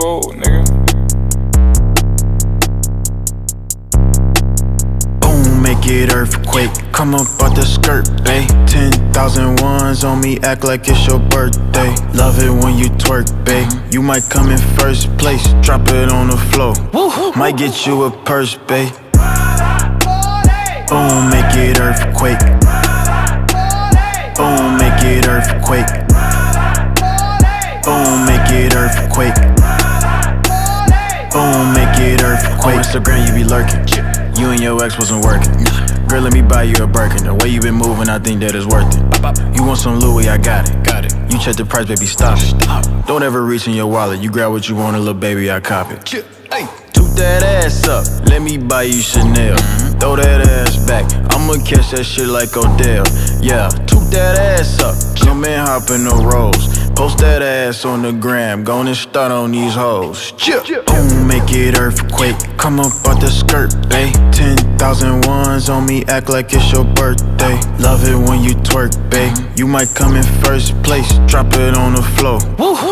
fold, nigga. Boom, make it earthquake. Come up out the skirt, babe. 10,000 ones on me, act like it's your birthday. Love it when you twerk, babe. You might come in first place, drop it on the floor. Might get you a purse, babe. Boom, make it earthquake. It earthquake. On Instagram, you be lurking. You and your ex wasn't working. Girl, let me buy you a Birkin. The way you been moving, I think that is worth it. You want some Louis? I got it. Got it. You check the price, baby, stop it. Don't ever reach in your wallet. You grab what you want, a little baby, I cop it. Toot that ass up, let me buy you Chanel. Throw that ass back, I'ma catch that shit like Odell. Yeah, toot that ass up, come and hop in the rolls. Post that ass on the gram, go and start on these hoes. Boom, make it earthquake, come up out the skirt, babe. 10,000 ones on me, act like it's your birthday. Love it when you twerk, babe. You might come in first place, drop it on the floor.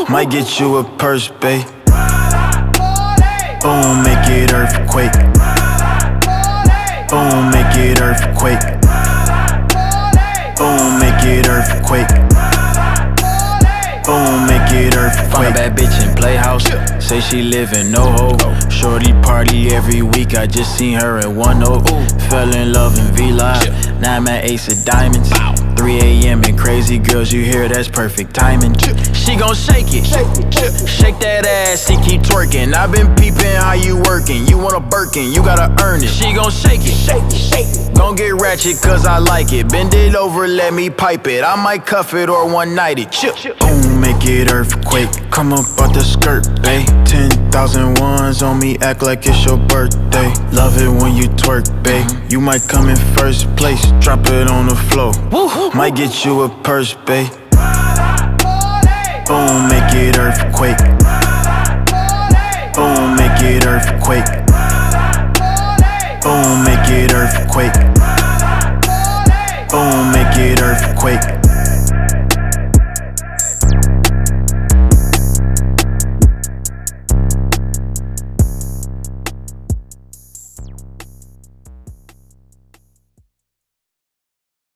Might get you a purse, babe. Boom, make it earthquake. Boom, make it earthquake. Boom, make it earthquake. A bad bitch in Playhouse. Say she live in NoHo. Shorty party every week. I just seen her at 1 OAK. Fell in love in V Live. Now I'm at Ace of Diamonds. 3 a.m. and crazy girls, you hear that's perfect timing. She gon' shake it. Shake that ass, she keep twerking. i been peeping how you working. You want a Birkin, you gotta earn it. She gon' shake it. Shake it, shake it. Gon' get ratchet cause I like it. Bend it over, let me pipe it. I might cuff it or one night it. Boom, make it earthquake. Come up out the skirt, babe. Thousand ones on me, act like it's your birthday. Love it when you twerk, babe. Mm-hmm. You might come in first place, drop it on the floor. Might get you a purse, babe. Boom, make it earthquake. Boom, make it earthquake. Boom, make it earthquake. Boom, make it earthquake.